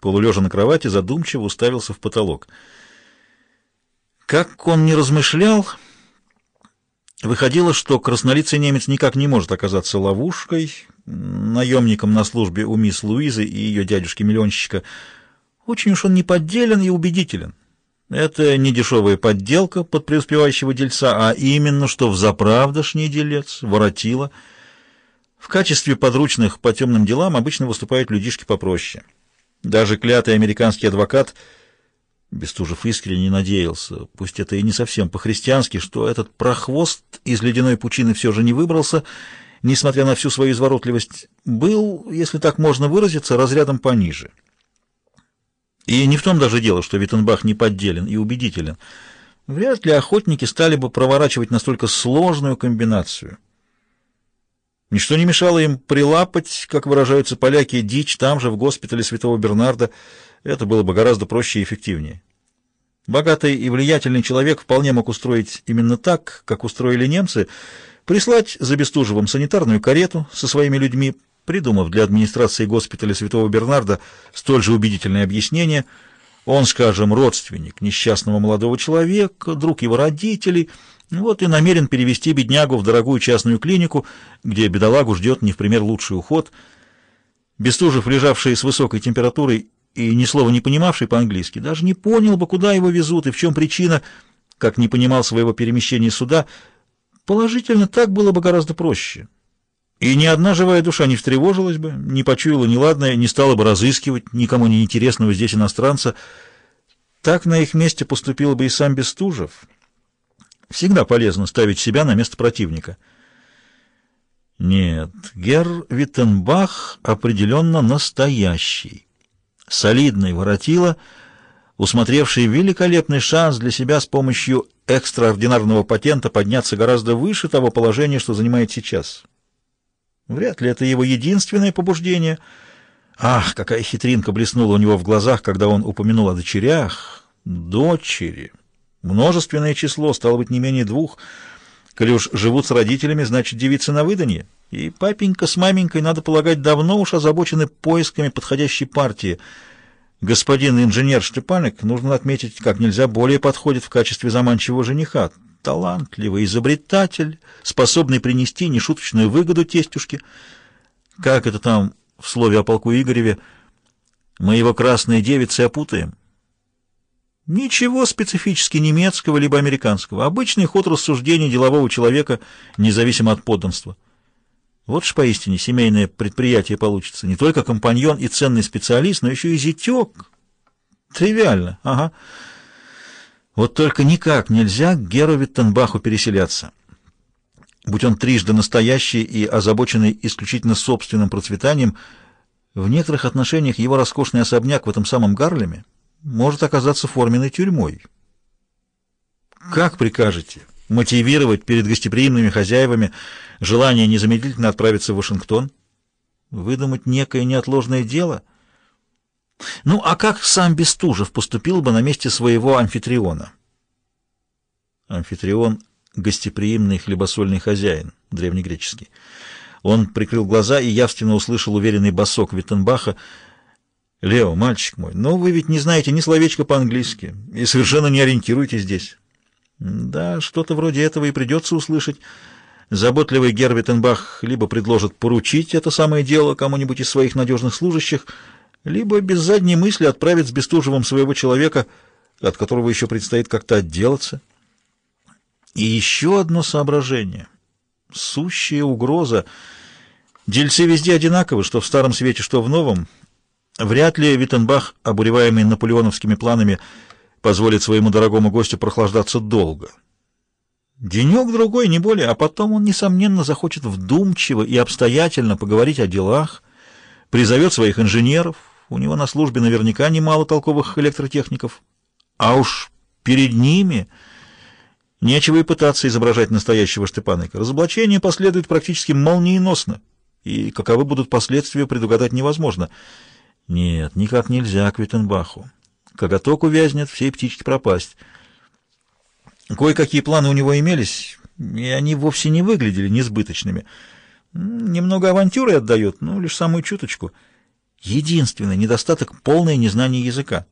полулежа на кровати, задумчиво уставился в потолок. Как он не размышлял, выходило, что краснолицый немец никак не может оказаться ловушкой, наемником на службе у мисс Луизы и ее дядюшки-миллионщика. Очень уж он неподделен и убедителен. Это не дешевая подделка под преуспевающего дельца, а именно что взаправдошний делец, воротила. В качестве подручных по темным делам обычно выступают людишки попроще. Даже клятый американский адвокат Бестужев искренне надеялся, пусть это и не совсем по-христиански, что этот прохвост из ледяной пучины все же не выбрался, несмотря на всю свою изворотливость, был, если так можно выразиться, разрядом пониже. И не в том даже дело, что Виттенбах не подделен и убедителен. Вряд ли охотники стали бы проворачивать настолько сложную комбинацию. Ничто не мешало им прилапать, как выражаются поляки, дичь там же, в госпитале Святого Бернарда. Это было бы гораздо проще и эффективнее. Богатый и влиятельный человек вполне мог устроить именно так, как устроили немцы, прислать за Бестужевым санитарную карету со своими людьми, Придумав для администрации госпиталя Святого Бернарда столь же убедительное объяснение, он, скажем, родственник несчастного молодого человека, друг его родителей, вот и намерен перевести беднягу в дорогую частную клинику, где бедолагу ждет не в пример лучший уход. Бестужев, лежавший с высокой температурой и ни слова не понимавший по-английски, даже не понял бы, куда его везут и в чем причина, как не понимал своего перемещения сюда. Положительно, так было бы гораздо проще. И ни одна живая душа не встревожилась бы, не почуяла неладное, не стала бы разыскивать никому не интересного здесь иностранца. Так на их месте поступил бы и сам Бестужев. Всегда полезно ставить себя на место противника. Нет, Герр Виттенбах определенно настоящий. Солидный воротило, усмотревший великолепный шанс для себя с помощью экстраординарного патента подняться гораздо выше того положения, что занимает сейчас. Вряд ли это его единственное побуждение. Ах, какая хитринка блеснула у него в глазах, когда он упомянул о дочерях. Дочери. Множественное число, стало быть, не менее двух. Коли уж живут с родителями, значит, девицы на выданье. И папенька с маменькой, надо полагать, давно уж озабочены поисками подходящей партии. Господин инженер Штепаник, нужно отметить, как нельзя более подходит в качестве заманчивого жениха талантливый изобретатель, способный принести нешуточную выгоду тестюшке. Как это там в слове о полку Игореве «Мы его красные девицы опутаем»? Ничего специфически немецкого либо американского. Обычный ход рассуждений делового человека, независимо от подданства. Вот ж поистине семейное предприятие получится. Не только компаньон и ценный специалист, но еще и зятек. Тривиально, ага. Вот только никак нельзя к Геру Виттенбаху переселяться. Будь он трижды настоящий и озабоченный исключительно собственным процветанием, в некоторых отношениях его роскошный особняк в этом самом Гарлеме может оказаться форменной тюрьмой. Как прикажете мотивировать перед гостеприимными хозяевами желание незамедлительно отправиться в Вашингтон? Выдумать некое неотложное дело — ну, а как сам Бестужев поступил бы на месте своего амфитриона? Амфитрион — гостеприимный хлебосольный хозяин, древнегреческий. Он прикрыл глаза и явственно услышал уверенный басок Виттенбаха. «Лео, мальчик мой, ну вы ведь не знаете ни словечка по-английски и совершенно не ориентируетесь здесь». «Да, что-то вроде этого и придется услышать». Заботливый Гервитенбах либо предложит поручить это самое дело кому-нибудь из своих надежных служащих, либо без задней мысли отправить с Бестужевым своего человека, от которого еще предстоит как-то отделаться. И еще одно соображение. Сущая угроза. Дельцы везде одинаковы, что в Старом Свете, что в Новом. Вряд ли Виттенбах, обуреваемый наполеоновскими планами, позволит своему дорогому гостю прохлаждаться долго. Денек-другой, не более, а потом он, несомненно, захочет вдумчиво и обстоятельно поговорить о делах, призовет своих инженеров, у него на службе наверняка немало толковых электротехников. А уж перед ними нечего и пытаться изображать настоящего Штепаныка. Разоблачение последует практически молниеносно, и каковы будут последствия, предугадать невозможно. Нет, никак нельзя к Виттенбаху. Коготок увязнет, всей птички пропасть. Кое-какие планы у него имелись, и они вовсе не выглядели несбыточными. Немного авантюры отдает, но лишь самую чуточку — Единственный недостаток — полное незнание языка.